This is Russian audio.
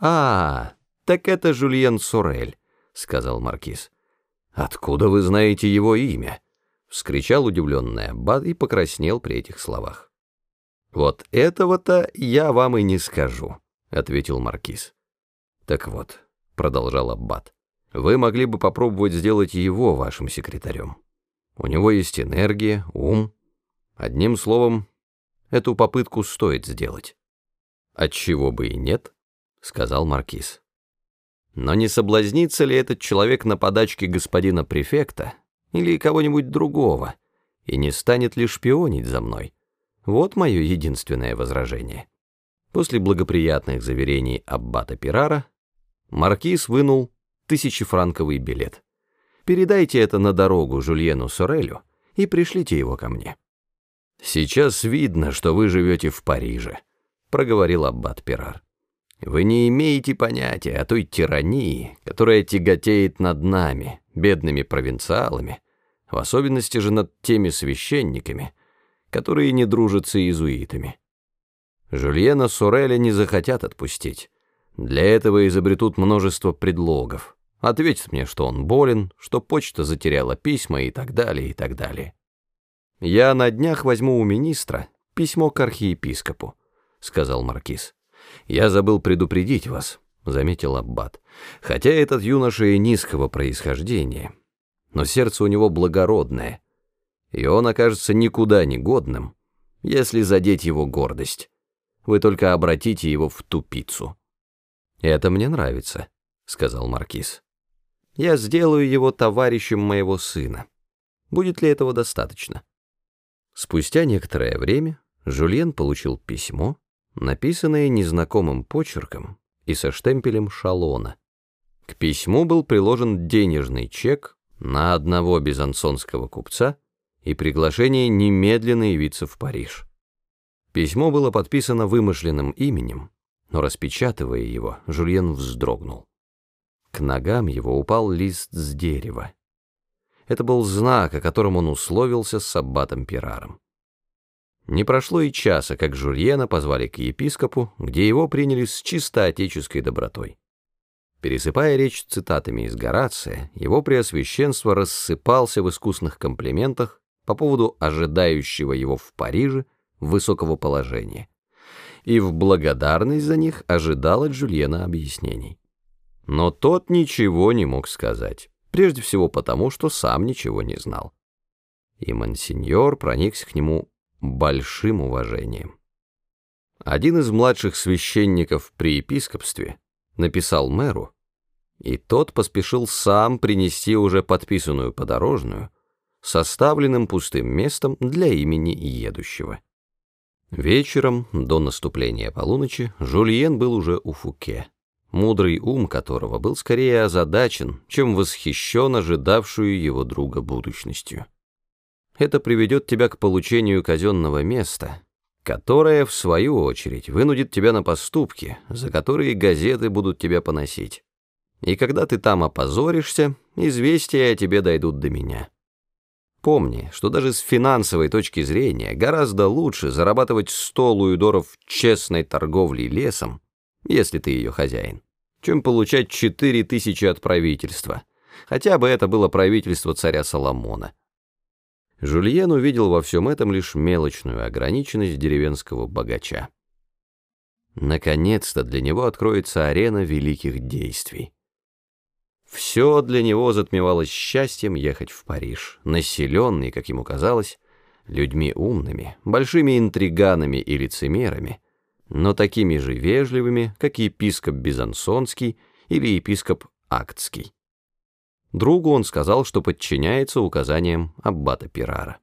«А, так это Жульен Сорель», — сказал Маркиз. «Откуда вы знаете его имя?» — вскричал удивленный Аббат и покраснел при этих словах. «Вот этого-то я вам и не скажу», — ответил Маркиз. «Так вот», — продолжал Аббат, — «вы могли бы попробовать сделать его вашим секретарем. У него есть энергия, ум. Одним словом, эту попытку стоит сделать». «Отчего бы и нет», — сказал Маркиз. «Но не соблазнится ли этот человек на подачке господина префекта или кого-нибудь другого, и не станет ли шпионить за мной? Вот мое единственное возражение». После благоприятных заверений Аббата Пирара Маркиз вынул тысячефранковый билет. «Передайте это на дорогу Жульену Сорелю и пришлите его ко мне». «Сейчас видно, что вы живете в Париже», — проговорил Аббат Пирар. «Вы не имеете понятия о той тирании, которая тяготеет над нами, бедными провинциалами, в особенности же над теми священниками, которые не дружат с иезуитами. Жульена Суреля не захотят отпустить. Для этого изобретут множество предлогов. Ответят мне, что он болен, что почта затеряла письма и так далее, и так далее. Я на днях возьму у министра письмо к архиепископу. — сказал Маркиз. «Я забыл предупредить вас», — заметил Аббат. «Хотя этот юноша и низкого происхождения, но сердце у него благородное, и он окажется никуда не годным, если задеть его гордость. Вы только обратите его в тупицу». «Это мне нравится», — сказал Маркиз. «Я сделаю его товарищем моего сына. Будет ли этого достаточно?» Спустя некоторое время Жульен получил письмо, написанное незнакомым почерком и со штемпелем шалона. К письму был приложен денежный чек на одного безансонского купца и приглашение немедленно явиться в Париж. Письмо было подписано вымышленным именем, но распечатывая его, Жульен вздрогнул. К ногам его упал лист с дерева. Это был знак, о котором он условился с аббатом Пираром. Не прошло и часа, как Жульена позвали к епископу, где его приняли с чисто отеческой добротой. Пересыпая речь цитатами из Горация, его преосвященство рассыпался в искусных комплиментах по поводу ожидающего его в Париже высокого положения, и в благодарность за них ожидал от Жульена объяснений. Но тот ничего не мог сказать, прежде всего потому, что сам ничего не знал. И мансиньор проникся к нему большим уважением. Один из младших священников при епископстве написал мэру, и тот поспешил сам принести уже подписанную подорожную, составленным пустым местом для имени едущего. Вечером, до наступления полуночи, Жульен был уже у Фуке, мудрый ум которого был скорее озадачен, чем восхищен ожидавшую его друга будущностью это приведет тебя к получению казенного места, которое, в свою очередь, вынудит тебя на поступки, за которые газеты будут тебя поносить. И когда ты там опозоришься, известия о тебе дойдут до меня. Помни, что даже с финансовой точки зрения гораздо лучше зарабатывать сто луидоров честной торговлей лесом, если ты ее хозяин, чем получать четыре тысячи от правительства, хотя бы это было правительство царя Соломона. Жульен увидел во всем этом лишь мелочную ограниченность деревенского богача. Наконец-то для него откроется арена великих действий. Все для него затмевалось счастьем ехать в Париж, населенный, как ему казалось, людьми умными, большими интриганами и лицемерами, но такими же вежливыми, как епископ Бизансонский или епископ Актский. Другу он сказал, что подчиняется указаниям аббата Пирара.